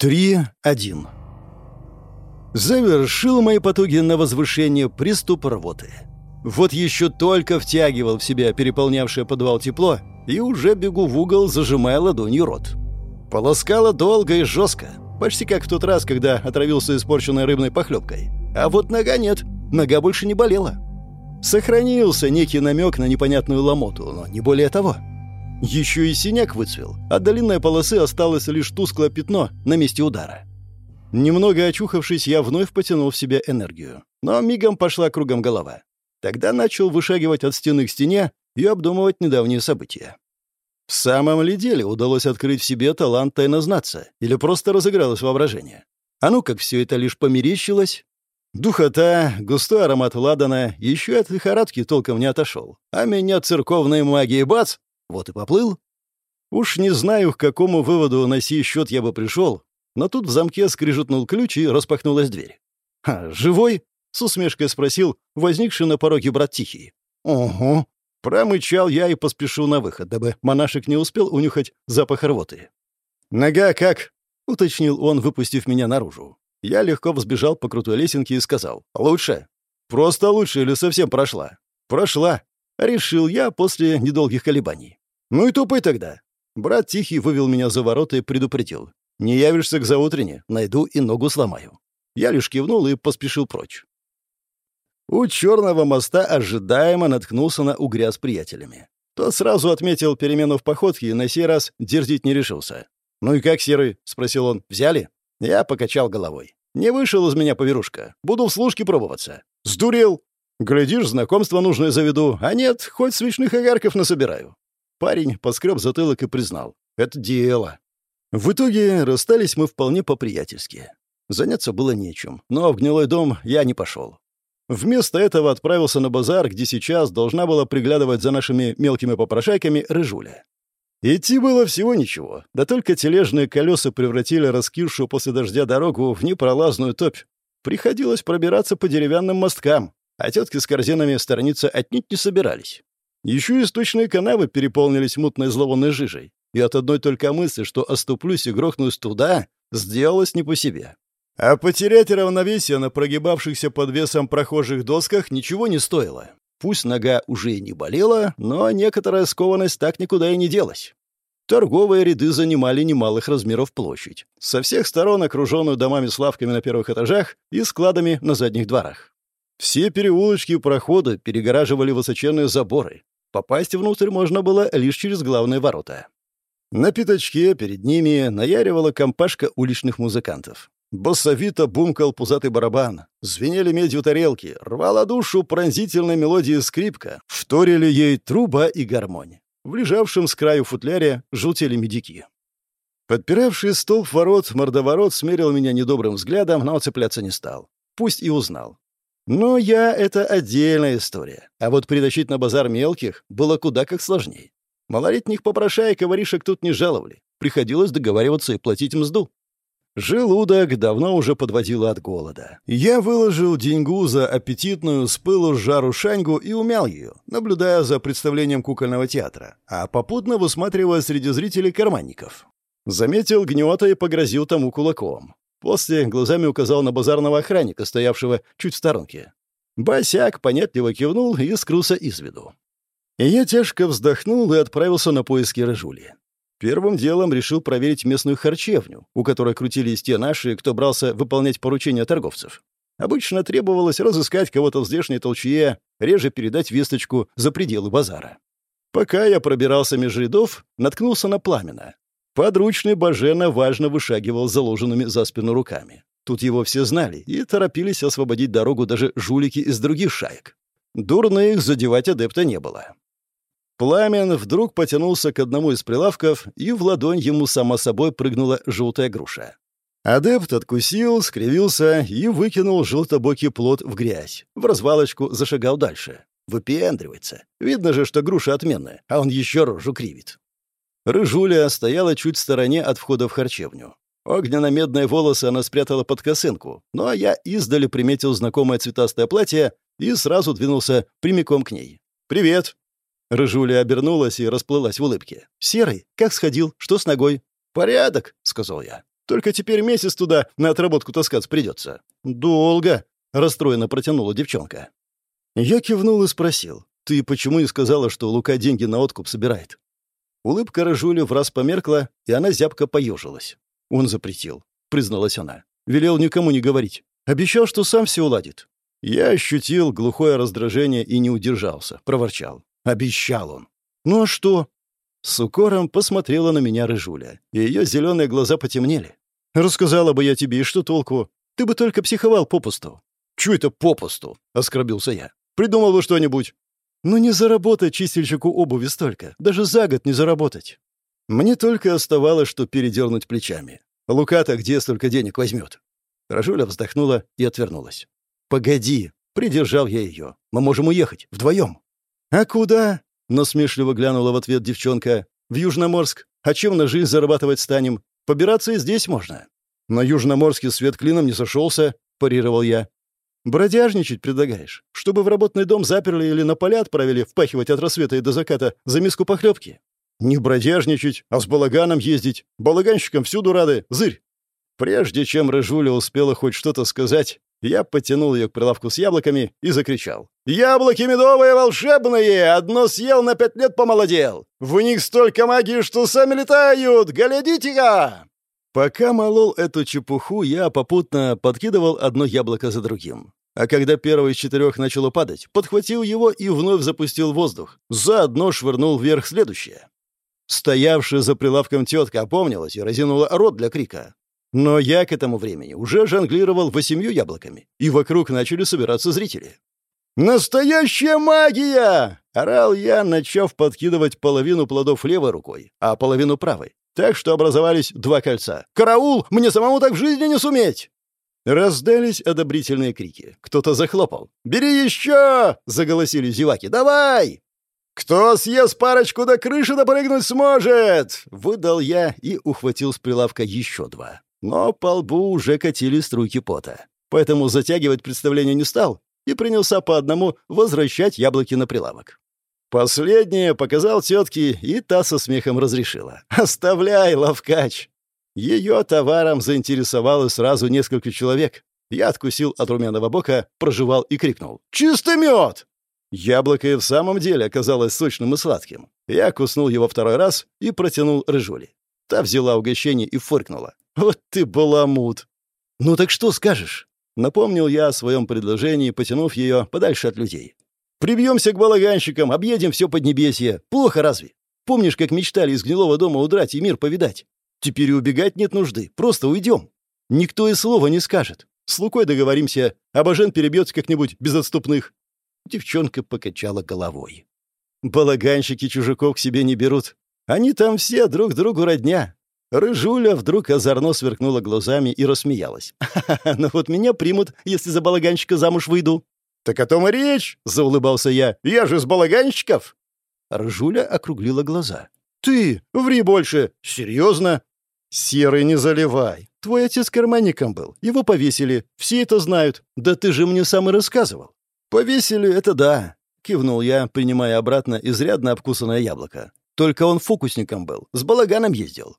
3-1. Завершил мои потуги на возвышение приступ рвоты. Вот еще только втягивал в себя переполнявшее подвал тепло, и уже бегу в угол, зажимая ладонью рот. Полоскало долго и жестко, почти как в тот раз, когда отравился испорченной рыбной похлебкой. А вот нога нет, нога больше не болела. Сохранился некий намек на непонятную ломоту, но не более того. Еще и синяк выцвел. От длинной полосы осталось лишь тусклое пятно на месте удара. Немного очухавшись, я вновь потянул в себя энергию. Но мигом пошла кругом голова. Тогда начал вышагивать от стены к стене и обдумывать недавние события. В самом ли деле удалось открыть в себе талант тайнознаться? Или просто разыгралось воображение? А ну как все это лишь померещилось? Духота, густой аромат ладана, еще от лихорадки толком не отошел. А меня церковной магией бац! Вот и поплыл. Уж не знаю, к какому выводу на сей счет я бы пришел, но тут в замке скрижетнул ключ и распахнулась дверь. «Ха, живой?» — с усмешкой спросил возникший на пороге брат Тихий. «Ого!» — промычал я и поспешил на выход, дабы монашек не успел унюхать запах рвоты. «Нога как?» — уточнил он, выпустив меня наружу. Я легко взбежал по крутой лесенке и сказал. «Лучше?» «Просто лучше или совсем прошла?» «Прошла», — решил я после недолгих колебаний. «Ну и тупой тогда». Брат Тихий вывел меня за ворота и предупредил. «Не явишься к заутрене, найду и ногу сломаю». Я лишь кивнул и поспешил прочь. У черного моста ожидаемо наткнулся на угря с приятелями. Тот сразу отметил перемену в походке и на сей раз дерзить не решился. «Ну и как, Серый?» — спросил он. «Взяли?» Я покачал головой. «Не вышел из меня поверушка. Буду в служке пробоваться». «Сдурел!» «Глядишь, знакомство нужное заведу. А нет, хоть свечных огарков насобираю. Парень поскреб затылок и признал. «Это дело». В итоге расстались мы вполне по-приятельски. Заняться было нечем, но в гнилой дом я не пошел. Вместо этого отправился на базар, где сейчас должна была приглядывать за нашими мелкими попрошайками Рыжуля. Идти было всего ничего, да только тележные колеса превратили раскисшую после дождя дорогу в непролазную топь. Приходилось пробираться по деревянным мосткам, а тетки с корзинами сторониться отнюдь не собирались. Еще источные канавы переполнились мутной зловонной жижей, и от одной только мысли, что оступлюсь и грохнусь туда, сделалось не по себе. А потерять равновесие на прогибавшихся под весом прохожих досках ничего не стоило. Пусть нога уже и не болела, но некоторая скованность так никуда и не делась. Торговые ряды занимали немалых размеров площадь, со всех сторон окруженную домами с лавками на первых этажах и складами на задних дворах. Все переулочки и проходы перегораживали высоченные заборы, Попасть внутрь можно было лишь через главные ворота. На пятачке перед ними наяривала компашка уличных музыкантов. Басовито бумкал пузатый барабан, звенели медью тарелки, рвала душу пронзительной мелодии скрипка, вторили ей труба и гармонь. В лежавшем с краю футляре желтели медики. Подпиравший столб ворот, мордоворот смерил меня недобрым взглядом, но цепляться не стал. Пусть и узнал. Но я — это отдельная история. А вот притащить на базар мелких было куда как сложней. Малолетних попрошаек и воришек тут не жаловали. Приходилось договариваться и платить мзду. Желудок давно уже подводило от голода. Я выложил деньгу за аппетитную с пылу жару шаньгу и умял ее, наблюдая за представлением кукольного театра, а попутно высматривая среди зрителей карманников. Заметил гнета и погрозил тому кулаком. После глазами указал на базарного охранника, стоявшего чуть в сторонке. Босяк понятливо кивнул и скрылся из виду. И я тяжко вздохнул и отправился на поиски Рыжули. Первым делом решил проверить местную харчевню, у которой крутились те наши, кто брался выполнять поручения торговцев. Обычно требовалось разыскать кого-то в здешней толчье, реже передать весточку за пределы базара. Пока я пробирался меж рядов, наткнулся на пламена, Подручный Бажена важно вышагивал заложенными за спину руками. Тут его все знали и торопились освободить дорогу даже жулики из других шаек. Дурно их задевать адепта не было. Пламен вдруг потянулся к одному из прилавков, и в ладонь ему само собой прыгнула желтая груша. Адепт откусил, скривился и выкинул желтобокий плод в грязь. В развалочку зашагал дальше. Выпендривается. Видно же, что груша отменная, а он еще рожу кривит. Рыжуля стояла чуть в стороне от входа в харчевню. Огненно-медные волосы она спрятала под косынку, ну а я издали приметил знакомое цветастое платье и сразу двинулся прямиком к ней. «Привет!» Рыжуля обернулась и расплылась в улыбке. «Серый, как сходил? Что с ногой?» «Порядок», — сказал я. Только теперь месяц туда на отработку таскаться придется». «Долго», — расстроенно протянула девчонка. Я кивнул и спросил. «Ты почему не сказала, что Лука деньги на откуп собирает?» Улыбка Рыжули в раз померкла, и она зябко поежилась. «Он запретил», — призналась она. «Велел никому не говорить. Обещал, что сам все уладит». Я ощутил глухое раздражение и не удержался, проворчал. «Обещал он». «Ну а что?» С укором посмотрела на меня Рыжуля, и ее зеленые глаза потемнели. «Рассказала бы я тебе, и что толку? Ты бы только психовал попусту». «Чё это попусту?» — оскорбился я. «Придумал бы что-нибудь». «Ну не заработать чистильщику обуви столько. Даже за год не заработать». Мне только оставалось, что передернуть плечами. Лука-то где столько денег возьмет? Рожуля вздохнула и отвернулась. «Погоди!» — придержал я ее. «Мы можем уехать. Вдвоем». «А куда?» Насмешливо глянула в ответ девчонка. «В Южноморск. А чем на жизнь зарабатывать станем? Побираться и здесь можно». «На Южноморске свет клином не сошелся», — парировал я. «Бродяжничать предлагаешь? Чтобы в работный дом заперли или на поля отправили впахивать от рассвета и до заката за миску похлебки?» «Не бродяжничать, а с балаганом ездить. Балаганщикам всюду рады. Зырь!» Прежде чем Рыжуля успела хоть что-то сказать, я потянул ее к прилавку с яблоками и закричал. «Яблоки медовые волшебные! Одно съел, на пять лет помолодел! В них столько магии, что сами летают! Глядите-ка!» Пока молол эту чепуху, я попутно подкидывал одно яблоко за другим. А когда первый из четырех начало падать, подхватил его и вновь запустил воздух. Заодно швырнул вверх следующее. Стоявшая за прилавком тетка опомнилась и разинула рот для крика. Но я к этому времени уже жонглировал восемью яблоками, и вокруг начали собираться зрители. «Настоящая магия!» — орал я, начав подкидывать половину плодов левой рукой, а половину правой, так что образовались два кольца. «Караул! Мне самому так в жизни не суметь!» Раздались одобрительные крики. Кто-то захлопал. «Бери еще!» — заголосили зеваки. «Давай!» «Кто съест парочку до крыши допрыгнуть сможет?» — выдал я и ухватил с прилавка еще два. Но по лбу уже катили струйки пота. Поэтому затягивать представление не стал и принялся по одному возвращать яблоки на прилавок. Последнее показал тетке, и та со смехом разрешила. «Оставляй, ловкач!» Ее товаром заинтересовало сразу несколько человек. Я откусил от румяного бока, прожевал и крикнул. «Чистый мед!» Яблоко и в самом деле оказалось сочным и сладким. Я куснул его второй раз и протянул рыжули. Та взяла угощение и фыркнула. «Вот ты баламут!» «Ну так что скажешь?» Напомнил я о своем предложении, потянув ее подальше от людей. «Прибьемся к балаганщикам, объедем все Поднебесье. Плохо разве? Помнишь, как мечтали из гнилого дома удрать и мир повидать? Теперь и убегать нет нужды, просто уйдем. Никто и слова не скажет. С Лукой договоримся, а Бажен перебьется как-нибудь без отступных». Девчонка покачала головой. «Балаганщики чужаков к себе не берут. Они там все друг другу родня. Рыжуля вдруг озорно сверкнула глазами и рассмеялась. «Ха-ха, ну вот меня примут, если за балаганщика замуж выйду». «Так о том и речь!» — заулыбался я. «Я же с балаганщиков!» Рыжуля округлила глаза. «Ты? Ври больше! Серьезно?» «Серый не заливай. Твой отец карманником был. Его повесили. Все это знают. Да ты же мне сам и рассказывал». «Повесили, это да», — кивнул я, принимая обратно изрядно обкусанное яблоко. «Только он фокусником был. С балаганом ездил.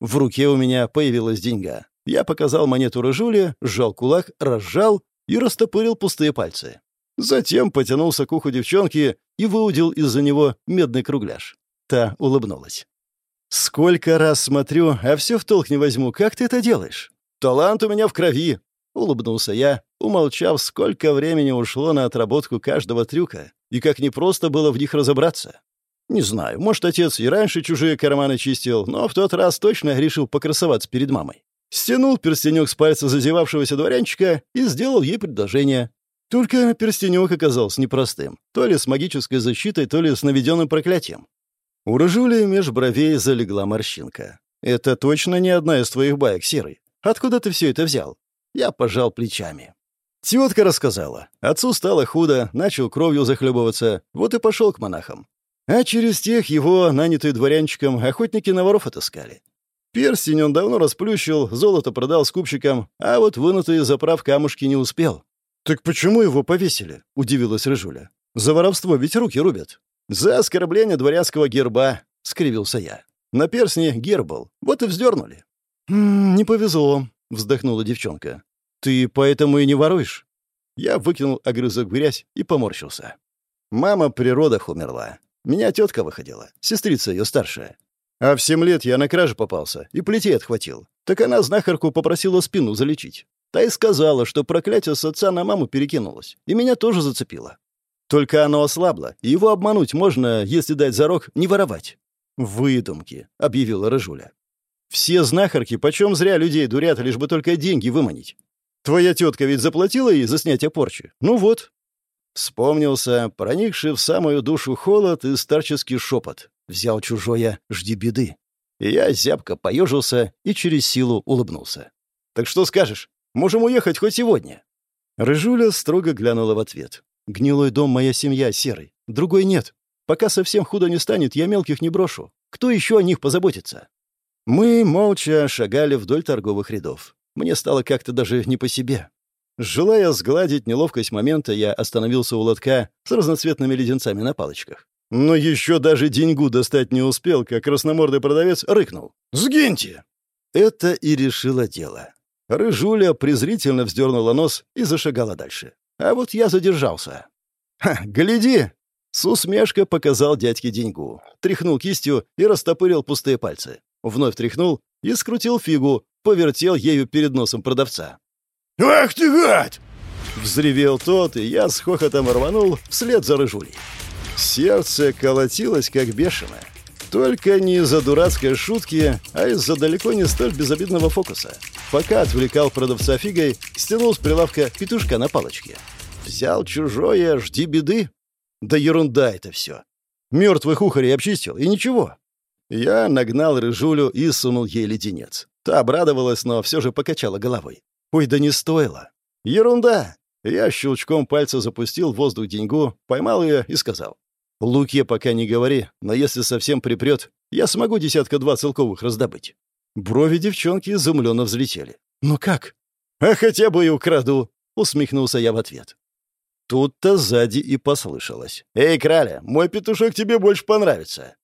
В руке у меня появилась деньга. Я показал монету Рыжуле, сжал кулак, разжал и растопырил пустые пальцы. Затем потянулся к уху девчонки и выудил из-за него медный кругляш. Та улыбнулась. «Сколько раз смотрю, а все в толк не возьму. Как ты это делаешь?» «Талант у меня в крови», — улыбнулся я, умолчав, сколько времени ушло на отработку каждого трюка и как непросто было в них разобраться. Не знаю, может, отец и раньше чужие карманы чистил, но в тот раз точно решил покрасоваться перед мамой. Стянул перстенек с пальца зазевавшегося дворянчика и сделал ей предложение. Только перстенек оказался непростым. То ли с магической защитой, то ли с наведенным проклятием. У Рыжули меж бровей залегла морщинка. «Это точно не одна из твоих баек, Серый. Откуда ты все это взял?» Я пожал плечами. Тетка рассказала. Отцу стало худо, начал кровью захлебываться, вот и пошел к монахам. А через тех его, нанятые дворянчиком, охотники на воров отыскали. Перстень он давно расплющил, золото продал скупщикам, а вот вынутые за прав камушки не успел. «Так почему его повесили?» — удивилась Рыжуля. «За воровство ведь руки рубят». «За оскорбление дворянского герба», — скривился я. «На перстне герб был, вот и вздернули». «Не повезло», — вздохнула девчонка. «Ты поэтому и не воруешь?» Я выкинул огрызок в грязь и поморщился. Мама при родах умерла. Меня тетка выходила, сестрица ее старшая. А в семь лет я на краже попался и плетей отхватил. Так она знахарку попросила спину залечить. Та и сказала, что проклятие с отца на маму перекинулось, и меня тоже зацепило. Только оно ослабло, и его обмануть можно, если дать зарок, не воровать. «Выдумки», — объявила Рыжуля. «Все знахарки почем зря людей дурят, лишь бы только деньги выманить. Твоя тетка ведь заплатила ей за снятие порчи? Ну вот». Вспомнился, проникший в самую душу холод и старческий шепот. «Взял чужое, жди беды». Я зябко поежился и через силу улыбнулся. «Так что скажешь? Можем уехать хоть сегодня». Рыжуля строго глянула в ответ. «Гнилой дом моя семья, серый. Другой нет. Пока совсем худо не станет, я мелких не брошу. Кто еще о них позаботится?» Мы молча шагали вдоль торговых рядов. Мне стало как-то даже не по себе. Желая сгладить неловкость момента, я остановился у лотка с разноцветными леденцами на палочках. Но еще даже деньгу достать не успел, как красномордый продавец рыкнул. «Сгиньте!» Это и решило дело. Рыжуля презрительно вздернула нос и зашагала дальше. А вот я задержался. «Ха, гляди!» С усмешкой показал дядьке деньгу. Тряхнул кистью и растопырил пустые пальцы. Вновь тряхнул и скрутил фигу, повертел ею перед носом продавца. «Ах ты гад!» Взревел тот, и я с хохотом рванул вслед за рыжулей. Сердце колотилось, как бешеное. Только не из-за дурацкой шутки, а из-за далеко не столь безобидного фокуса. Пока отвлекал продавца фигой, стянул с прилавка петушка на палочке. Взял чужое, жди беды. Да ерунда это все. Мертвых ухарей обчистил, и ничего. Я нагнал рыжулю и сунул ей леденец. Та обрадовалась, но все же покачала головой. Ой, да не стоило. Ерунда. Я щелчком пальца запустил в воздух деньгу, поймал ее и сказал. Луке пока не говори, но если совсем припрет, я смогу десятка-два целковых раздобыть. Брови девчонки изумленно взлетели. «Ну как?» «А хотя бы и украду!» — усмехнулся я в ответ. Тут-то сзади и послышалось. «Эй, краля, мой петушок тебе больше понравится!»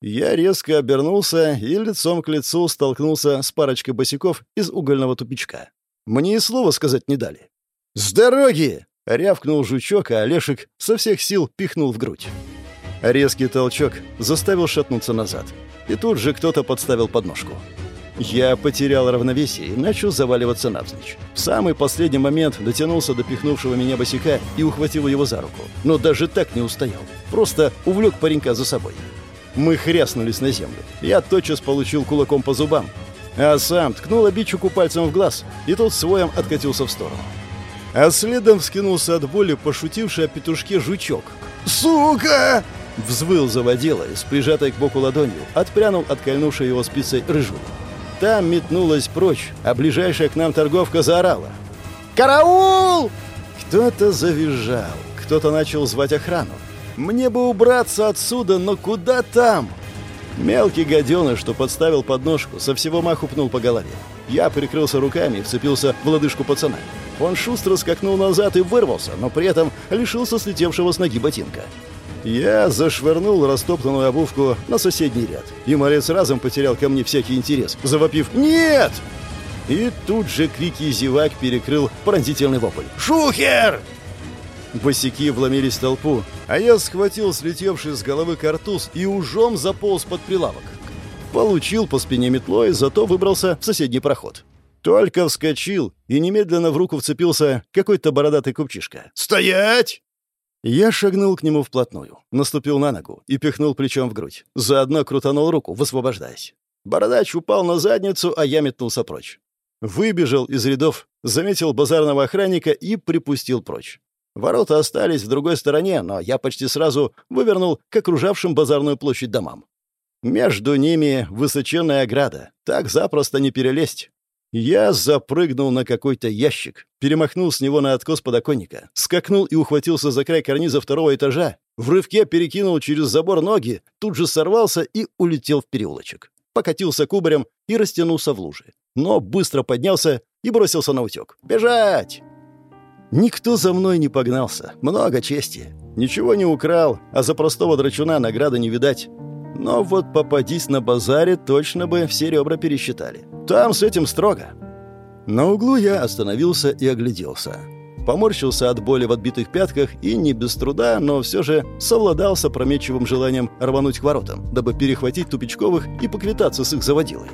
Я резко обернулся и лицом к лицу столкнулся с парочкой босиков из угольного тупичка. Мне и слова сказать не дали. «С дороги!» — рявкнул жучок, а Олешек со всех сил пихнул в грудь. Резкий толчок заставил шатнуться назад. И тут же кто-то подставил подножку. Я потерял равновесие и начал заваливаться навзничь. В самый последний момент дотянулся до пихнувшего меня босика и ухватил его за руку. Но даже так не устоял. Просто увлек паренька за собой. Мы хряснулись на землю. Я тотчас получил кулаком по зубам. А сам ткнул обидчику пальцем в глаз, и тот своем откатился в сторону. А следом вскинулся от боли пошутивший о петушке жучок. «Сука!» Взвыл заводила и с прижатой к боку ладонью отпрянул от кольнувшей его спицей рыжу. Там метнулась прочь, а ближайшая к нам торговка заорала. «Караул!» Кто-то завизжал, кто-то начал звать охрану. Мне бы убраться отсюда, но куда там? Мелкий гаденыш, что подставил подножку, со всего маху пнул по голове. Я прикрылся руками и вцепился в лодыжку пацана. Он шустро скакнул назад и вырвался, но при этом лишился слетевшего с ноги ботинка. Я зашвырнул растоптанную обувку на соседний ряд, и малец разом потерял ко мне всякий интерес, завопив «Нет!». И тут же крики зевак перекрыл пронзительный вопль. «Шухер!» Босяки вломились в толпу, а я схватил слетевший с головы картуз и ужом заполз под прилавок. Получил по спине метлой, зато выбрался в соседний проход. Только вскочил, и немедленно в руку вцепился какой-то бородатый купчишка. «Стоять!» Я шагнул к нему вплотную, наступил на ногу и пихнул плечом в грудь. Заодно крутанул руку, высвобождаясь. Бородач упал на задницу, а я метнулся прочь. Выбежал из рядов, заметил базарного охранника и припустил прочь. Ворота остались в другой стороне, но я почти сразу вывернул к окружавшим базарную площадь домам. Между ними высоченная ограда, так запросто не перелезть. Я запрыгнул на какой-то ящик, перемахнул с него на откос подоконника, скакнул и ухватился за край карниза второго этажа, в рывке перекинул через забор ноги, тут же сорвался и улетел в переулочек. Покатился кубарем и растянулся в луже. Но быстро поднялся и бросился на утек. «Бежать!» Никто за мной не погнался. Много чести. Ничего не украл, а за простого драчуна награды не видать. Но вот попадись на базаре, точно бы все ребра пересчитали. Там с этим строго. На углу я остановился и огляделся. Поморщился от боли в отбитых пятках и не без труда, но все же совладал с опрометчивым желанием рвануть к воротам, дабы перехватить тупичковых и поквитаться с их заводилой.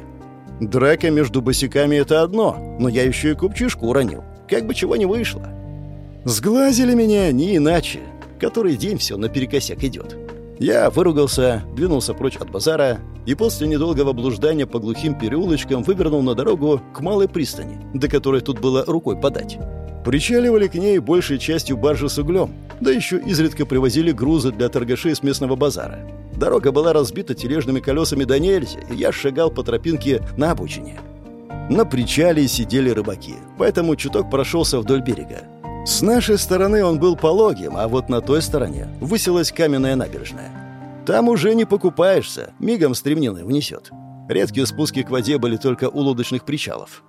Драка между босиками — это одно, но я еще и купчишку уронил. Как бы чего не вышло. Сглазили меня не иначе. Который день все наперекосяк идет. Я выругался, двинулся прочь от базара и после недолгого блуждания по глухим переулочкам вывернул на дорогу к малой пристани, до которой тут было рукой подать. Причаливали к ней большей частью баржи с углем, да еще изредка привозили грузы для торгашей с местного базара. Дорога была разбита тележными колесами до нельзя, и я шагал по тропинке на обочине. На причале сидели рыбаки, поэтому чуток прошелся вдоль берега. С нашей стороны он был пологим, а вот на той стороне высилась каменная набережная. Там уже не покупаешься, мигом стремнины внесет. Редкие спуски к воде были только у лодочных причалов.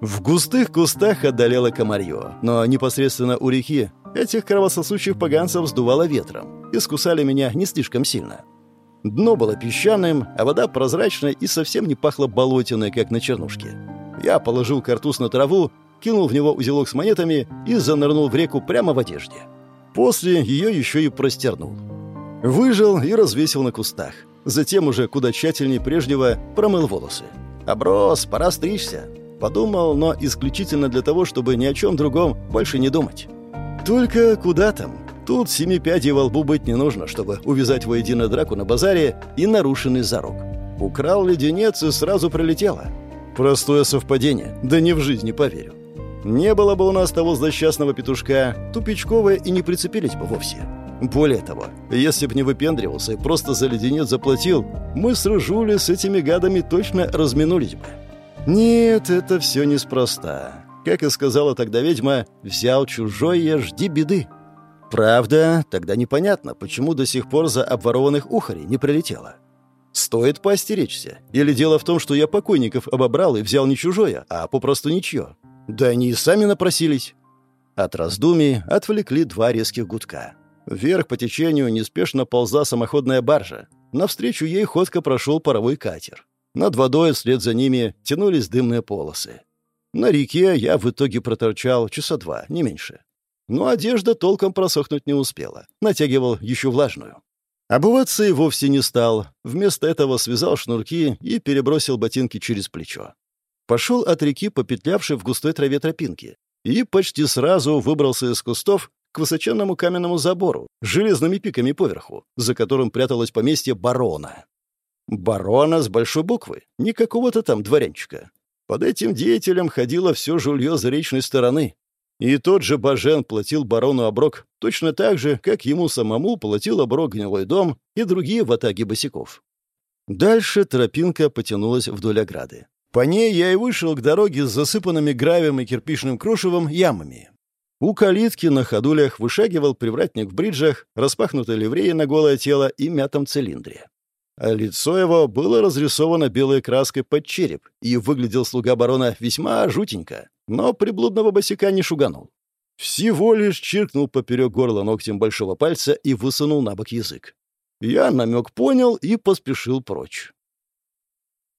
В густых кустах одолело комарье, но непосредственно у реки этих кровососущих поганцев сдувало ветром и скусали меня не слишком сильно. Дно было песчаным, а вода прозрачная и совсем не пахла болотиной, как на чернушке. Я положил картуз на траву, кинул в него узелок с монетами и занырнул в реку прямо в одежде. После ее еще и простернул. Выжил и развесил на кустах. Затем уже куда тщательнее прежнего промыл волосы. «Оброс, пора стричься», Подумал, но исключительно для того, чтобы ни о чем другом больше не думать. Только куда там? Тут семи пядей во лбу быть не нужно, чтобы увязать воедино драку на базаре и нарушенный зарок. Украл леденец и сразу прилетело. Простое совпадение, да не в жизни поверю. Не было бы у нас того злосчастного петушка, тупичковые и не прицепились бы вовсе. Более того, если б не выпендривался и просто за леденец заплатил, мы с Рыжули с этими гадами точно разминулись бы. Нет, это все неспроста. Как и сказала тогда ведьма, взял чужое, жди беды. Правда, тогда непонятно, почему до сих пор за обворованных ухарей не прилетело. Стоит поостеречься. Или дело в том, что я покойников обобрал и взял не чужое, а попросту ничье. Да они и сами напросились. От раздумий отвлекли два резких гудка. Вверх по течению неспешно ползла самоходная баржа. Навстречу ей ходко прошел паровой катер. Над водой вслед за ними тянулись дымные полосы. На реке я в итоге проторчал часа два, не меньше. Но одежда толком просохнуть не успела. Натягивал еще влажную. Обуваться и вовсе не стал. Вместо этого связал шнурки и перебросил ботинки через плечо. Пошел от реки, попетлявший в густой траве тропинки, и почти сразу выбрался из кустов к высоченному каменному забору с железными пиками поверху, за которым пряталось поместье барона. Барона с большой буквы, не какого-то там дворянчика. Под этим деятелем ходило все жулье заречной стороны. И тот же Бажен платил барону оброк точно так же, как ему самому платил оброк гнилой дом и другие ватаги босиков. Дальше тропинка потянулась вдоль ограды. По ней я и вышел к дороге с засыпанными гравием и кирпичным крошевом ямами. У калитки на ходулях вышагивал привратник в бриджах, распахнутой ливреей на голое тело и мятом цилиндре. А лицо его было разрисовано белой краской под череп, и выглядел слуга барона весьма жутенько, но приблудного босика не шуганул. Всего лишь чиркнул поперек горла ногтем большого пальца и высунул на бок язык. Я намек понял и поспешил прочь.